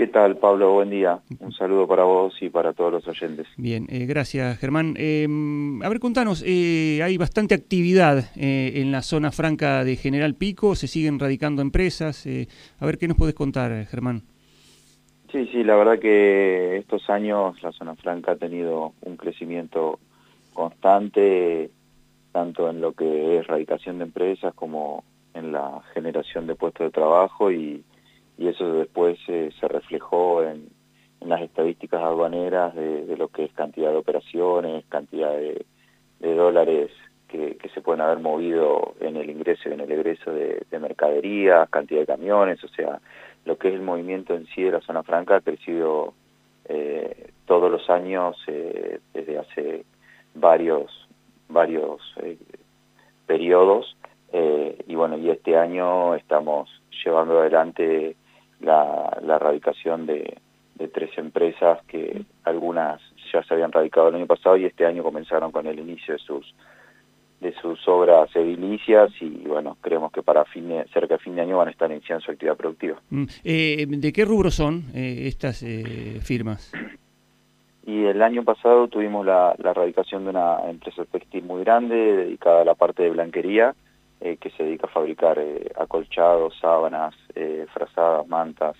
¿Qué tal, Pablo? Buen día. Un saludo para vos y para todos los oyentes. Bien, eh, gracias, Germán. Em, a ver, contanos, eh, hay bastante actividad eh, en la zona franca de General Pico, se siguen radicando empresas. a ver, ¿qué nos podés contar, Germán? Sí, sí, la verdad que estos años la zona franca ha tenido un crecimiento constante, tanto en lo que es radicación de empresas como en la generación de puestos de trabajo y y eso después se reflejó en, las estadísticas aduaneras de, lo que es cantidad de operaciones, cantidad de, dólares que, se pueden haber movido en el ingreso y en el egreso de, mercaderías, cantidad de camiones, o sea, lo que es el movimiento en sí de la zona franca ha crecido eh, todos los años eh, desde hace varios varios eh, periodos y bueno y este año estamos llevando adelante la, la radicación de, tres empresas que algunas ya se habían radicado el año pasado y este año comenzaron con el inicio de sus de sus obras edilicias y bueno, creemos que para fin cerca de fin de año van a estar iniciando su actividad productiva. Mm, eh, ¿De qué rubro son eh, estas eh, firmas? Y el año pasado tuvimos la, la radicación de una empresa textil muy grande dedicada a la parte de blanquería, eh, que se dedica a fabricar eh, acolchados, sábanas, eh, frazadas, mantas.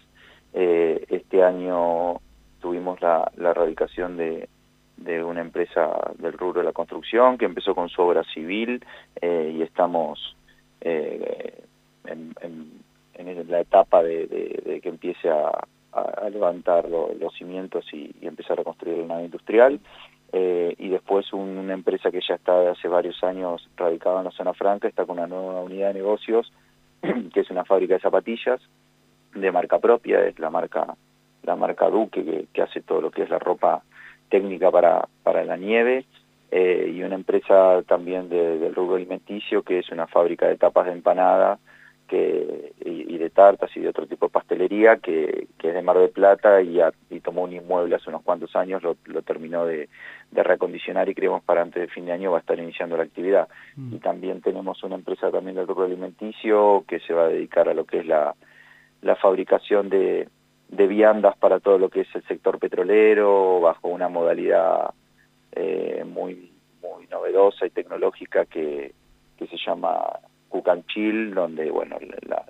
este año tuvimos la, la erradicación de, una empresa del rubro de la construcción que empezó con su obra civil y estamos en, la etapa de, que empiece a, levantar los cimientos y, y, empezar a construir la nave industrial. Eh, y después una empresa que ya está hace varios años radicada en la zona franca, está con una nueva unidad de negocios, que es una fábrica de zapatillas de marca propia, es la marca la marca Duque, que, hace todo lo que es la ropa técnica para, para la nieve, eh, y una empresa también del rubro alimenticio, que es una fábrica de tapas de empanada, que, y, de tartas y de otro tipo de pastelería que, que es de Mar del Plata y, y, tomó un inmueble hace unos cuantos años, lo, lo terminó de, de, recondicionar y creemos para antes de fin de año va a estar iniciando la actividad. Mm. Y también tenemos una empresa también del rubro alimenticio que se va a dedicar a lo que es la, la fabricación de, de viandas para todo lo que es el sector petrolero bajo una modalidad eh, muy, muy novedosa y tecnológica que, que se llama cucanchil, donde bueno la,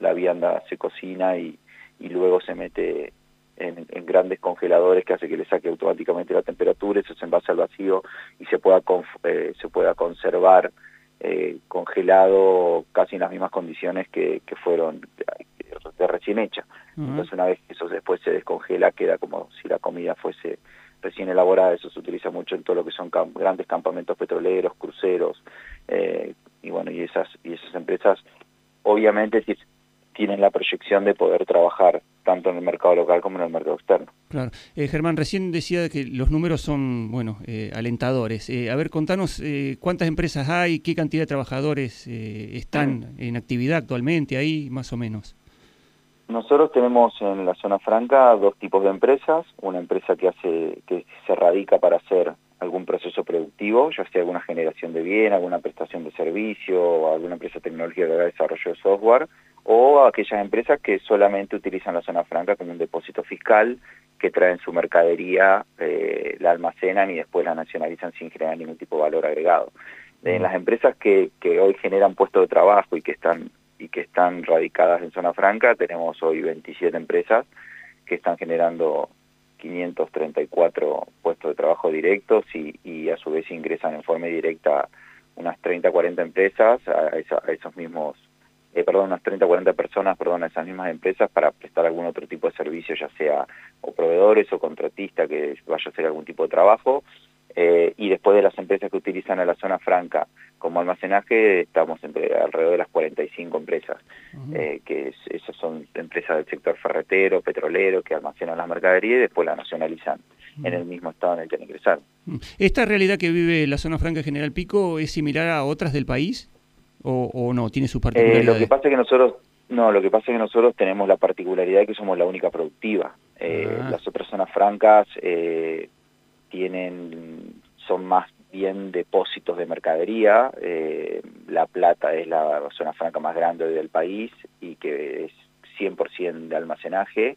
la vianda se cocina y, y luego se mete en, grandes congeladores que hace que le saque automáticamente la temperatura, eso se envase al vacío y se pueda eh, se pueda conservar eh, congelado casi en las mismas condiciones que, que fueron de recién hecha. Entonces una vez que eso después se descongela queda como si la comida fuese recién elaborada, eso se utiliza mucho en todo lo que son grandes campamentos petroleros, cruceros, eh, y bueno, y esas, y esas empresas obviamente tienen la proyección de poder trabajar tanto en el mercado local como en el mercado externo. Claro. Eh, Germán, recién decía que los números son, bueno, eh, alentadores. Eh, a ver, contanos cuántas empresas hay, qué cantidad de trabajadores están en actividad actualmente ahí, más o menos. Nosotros tenemos en la zona franca dos tipos de empresas, una empresa que hace que se radica para hacer algún proceso productivo, ya sea alguna generación de bien, alguna prestación de servicio, alguna empresa tecnológica que haga desarrollo de software, o aquellas empresas que solamente utilizan la zona franca como un depósito fiscal, que traen su mercadería, eh, la almacenan y después la nacionalizan sin generar ningún tipo de valor agregado. En las empresas que, que hoy generan puestos de trabajo y que están y que están radicadas en zona franca, tenemos hoy 27 empresas que están generando 534 puestos de trabajo directos y, y a su vez ingresan en forma directa unas 30, 40 empresas a, a esos mismos, eh, perdón, unas 30, 40 personas, perdón, a esas mismas empresas para prestar algún otro tipo de servicio, ya sea o proveedores o contratistas que vaya a hacer algún tipo de trabajo. Eh, y después de las empresas que utilizan a la zona franca como almacenaje, estamos entre alrededor de las 45 empresas, eh, que esas son empresas del sector ferretero, petrolero, que almacenan las mercaderías y después la nacionalizan en el mismo estado en el que han ingresado. ¿Esta realidad que vive la zona franca General Pico es similar a otras del país o, no? ¿Tiene sus particularidades? Eh, lo que pasa es que nosotros no, lo que pasa es que nosotros tenemos la particularidad de que somos la única productiva. Ah. Las otras zonas francas eh, tienen son más bien depósitos de mercadería. Eh, la Plata es la zona franca más grande del país y que es 100% de almacenaje.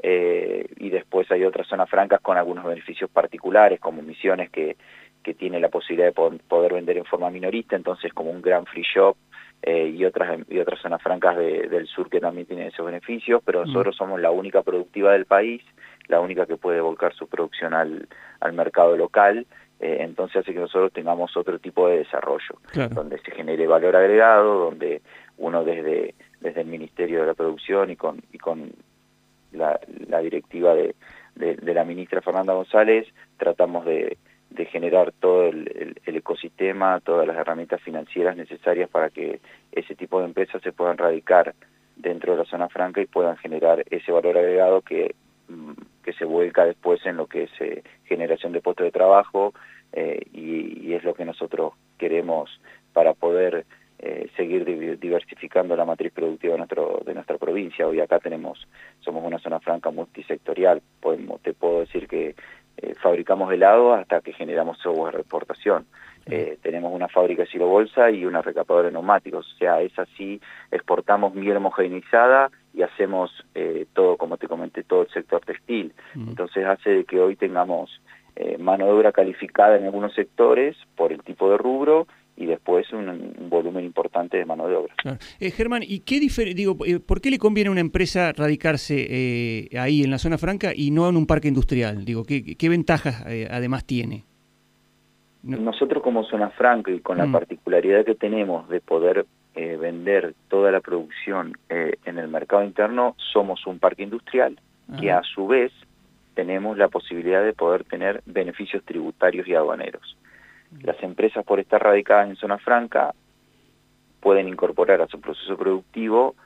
eh, y después hay otras zonas francas con algunos beneficios particulares, como Misiones que, que tiene la posibilidad de poder vender en forma minorista, entonces como un gran free shop, eh, y otras y otras zonas francas del sur que también tienen esos beneficios, pero mm. nosotros somos la única productiva del país, la única que puede volcar su producción al, al mercado local, eh, entonces hace que nosotros tengamos otro tipo de desarrollo, donde se genere valor agregado, donde uno desde, desde el Ministerio de la Producción y con, y con la, la directiva de, de, la ministra Fernanda González tratamos de, de generar todo el, ecosistema, todas las herramientas financieras necesarias para que ese tipo de empresas se puedan radicar dentro de la zona franca y puedan generar ese valor agregado que, mm, que se vuelca después en lo que es eh, generación de puestos de trabajo eh, y, es lo que nosotros queremos para poder eh, seguir diversificando la matriz productiva de, nuestro, de nuestra provincia. Hoy acá tenemos, somos una zona franca multisectorial, podemos, te puedo decir que eh, fabricamos helado hasta que generamos software de exportación. Eh, tenemos una fábrica de bolsa y una recapadora de neumáticos, o sea, es así, exportamos miel homogeneizada y hacemos eh, todo, como te comenté, todo el sector textil. Entonces hace de que hoy tengamos mano de obra calificada en algunos sectores por el tipo de rubro y después un, volumen importante de mano de obra. Eh, Germán, ¿y qué digo, eh, por qué le conviene a una empresa radicarse eh, ahí en la zona franca y no en un parque industrial? Digo, ¿qué, qué ventajas además tiene? Nosotros como zona franca y con la mm. particularidad que tenemos de poder vender toda la producción en el mercado interno, somos un parque industrial que a su vez tenemos la posibilidad de poder tener beneficios tributarios y aduaneros. Las empresas por estar radicadas en zona franca pueden incorporar a su proceso productivo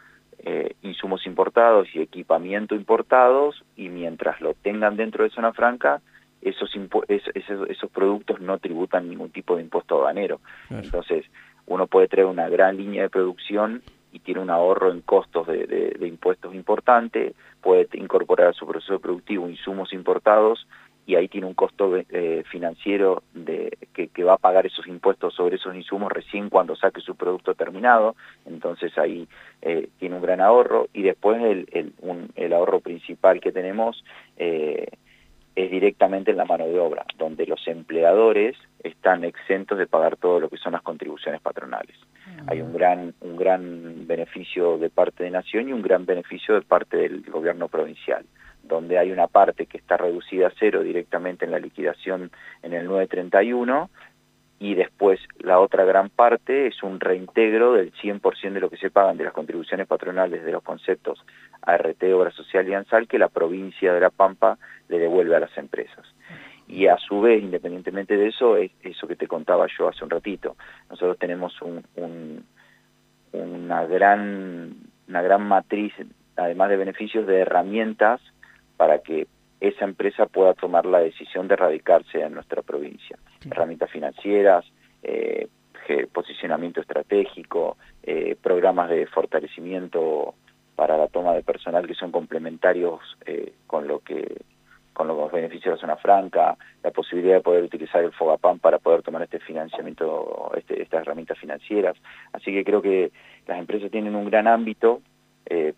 eh, insumos importados y equipamiento importados y mientras lo tengan dentro de zona franca, esos, esos, esos productos no tributan ningún tipo de impuesto aduanero. Entonces, uno puede traer una gran línea de producción y tiene un ahorro en costos de, de impuestos importante, puede incorporar a su proceso productivo insumos importados y ahí tiene un costo eh, financiero de, que, va a pagar esos impuestos sobre esos insumos recién cuando saque su producto terminado, entonces ahí eh, tiene un gran ahorro y después el, el, el ahorro principal que tenemos eh, es directamente en la mano de obra, donde los empleadores están exentos de pagar todo lo que son las contribuciones patronales. Ah. Hay un gran, un gran beneficio de parte de Nación y un gran beneficio de parte del gobierno provincial donde hay una parte que está reducida a cero directamente en la liquidación en el 931 y después la otra gran parte es un reintegro del 100% de lo que se pagan de las contribuciones patronales de los conceptos ART, Obra Social y ANSAL que la provincia de La Pampa le devuelve a las empresas. Y a su vez, independientemente de eso, es eso que te contaba yo hace un ratito. Nosotros tenemos un, una, gran, una gran matriz, además de beneficios, de herramientas para que esa empresa pueda tomar la decisión de radicarse en nuestra provincia. Herramientas financieras, eh, posicionamiento estratégico, eh, programas de fortalecimiento para la toma de personal que son complementarios eh, con lo que con los beneficios de la zona franca, la posibilidad de poder utilizar el FOGAPAN para poder tomar este financiamiento, este, estas herramientas financieras. Así que creo que las empresas tienen un gran ámbito eh,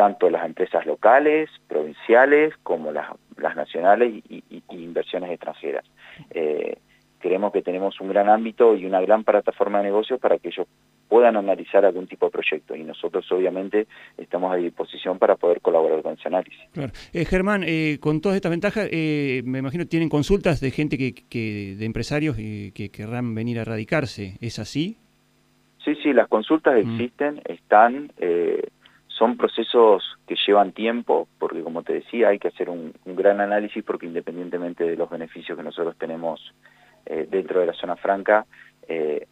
tanto las empresas locales, provinciales, como las, nacionales y, inversiones extranjeras. Eh, creemos que tenemos un gran ámbito y una gran plataforma de negocios para que ellos puedan analizar algún tipo de proyecto y nosotros obviamente estamos a disposición para poder colaborar con ese análisis. Claro. Eh, Germán, eh, con todas estas ventajas, me imagino tienen consultas de gente que, de empresarios que querrán venir a radicarse, ¿es así? Sí, sí, las consultas mm. existen, están, son procesos que llevan tiempo, porque como te decía, hay que hacer un, gran análisis porque independientemente de los beneficios que nosotros tenemos eh, dentro de la zona franca, eh,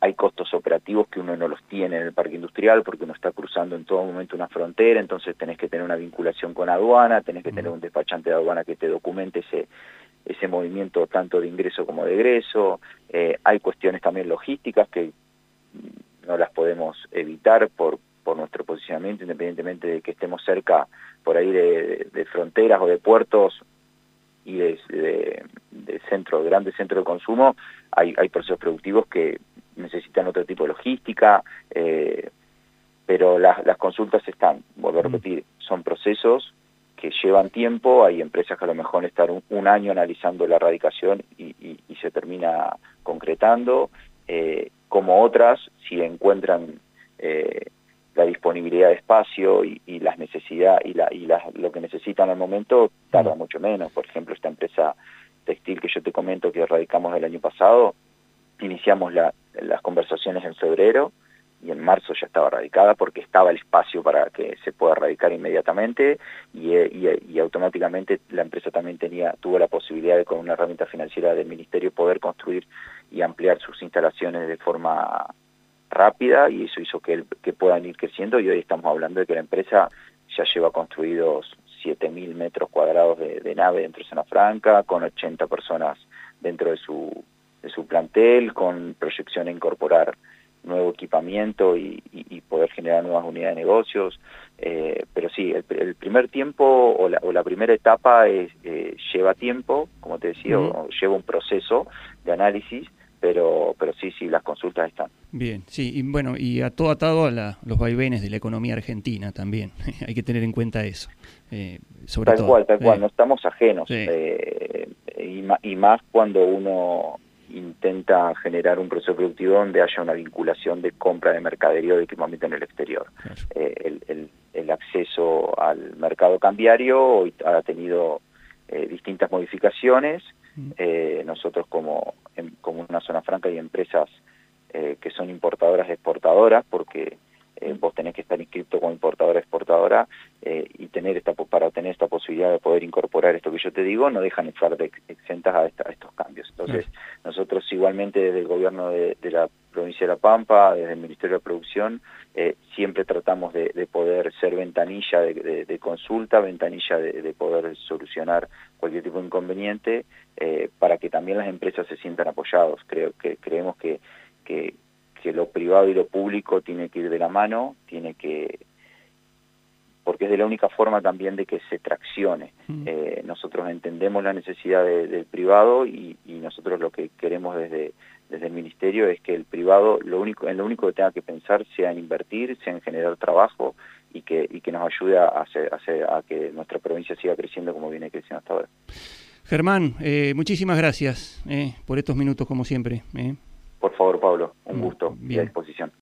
hay costos operativos que uno no los tiene en el parque industrial porque uno está cruzando en todo momento una frontera, entonces tenés que tener una vinculación con aduana, tenés que tener un despachante de aduana que te documente ese, ese movimiento tanto de ingreso como de egreso, eh, hay cuestiones también logísticas que no las podemos evitar por, por nuestro posicionamiento, independientemente de que estemos cerca por ahí de, fronteras o de puertos y de, de, centro, grandes centros de consumo, hay, hay procesos productivos que necesitan otro tipo de logística, eh, pero las, las consultas están, vuelvo a mm. repetir, son procesos llevan tiempo, hay empresas que a lo mejor están un, año analizando la erradicación y, se termina concretando, eh, como otras, si encuentran eh, la disponibilidad de espacio y, las necesidades y, la, y lo que necesitan al momento, tarda mm. mucho menos. Por ejemplo, esta empresa textil que yo te comento que erradicamos el año pasado, iniciamos las conversaciones en febrero, y en marzo ya estaba radicada porque estaba el espacio para que se pueda radicar inmediatamente y, y, automáticamente la empresa también tenía tuvo la posibilidad de con una herramienta financiera del ministerio poder construir y ampliar sus instalaciones de forma rápida y eso hizo que, que puedan ir creciendo y hoy estamos hablando de que la empresa ya lleva construidos 7.000 metros cuadrados de, de, nave dentro de Zona Franca, con 80 personas dentro de su, de su plantel, con proyección a incorporar nuevo equipamiento y, poder generar nuevas unidades de negocios. Eh, pero sí, el, primer tiempo o la, primera etapa es, eh, lleva tiempo, como te decía, lleva un proceso de análisis, pero, pero sí, sí, las consultas están. Bien, sí, y bueno, y a todo atado a los vaivenes de la economía argentina también, hay que tener en cuenta eso. Eh, sobre tal cual, tal cual, no estamos ajenos, y más cuando uno intenta generar un proceso productivo donde haya una vinculación de compra de mercadería o de equipamiento en el exterior. Eh, el, el, acceso al mercado cambiario ha tenido eh, distintas modificaciones. Eh, nosotros como, como una zona franca y empresas que son importadoras exportadoras, porque eh, vos tenés que estar inscrito como importadora exportadora eh, y tener esta para tener esta posibilidad de poder incorporar esto que yo te digo no dejan estar de exentas a, estos cambios. Entonces nosotros igualmente desde el gobierno de, la provincia de La Pampa desde el Ministerio de Producción eh, siempre tratamos de, poder ser ventanilla de, consulta ventanilla de, poder solucionar cualquier tipo de inconveniente para que también las empresas se sientan apoyados. Creo que creemos que que, que lo privado y lo público tiene que ir de la mano, tiene que porque es de la única forma también de que se traccione. Mm. Eh, nosotros entendemos la necesidad del privado y, nosotros lo que queremos desde, desde el Ministerio es que el privado lo único, en lo único que tenga que pensar sea en invertir, sea en generar trabajo y que, y que nos ayude a, hacer, a, que nuestra provincia siga creciendo como viene creciendo hasta ahora. Germán, eh, muchísimas gracias eh, por estos minutos como siempre. Por favor, Pablo, un gusto y a disposición.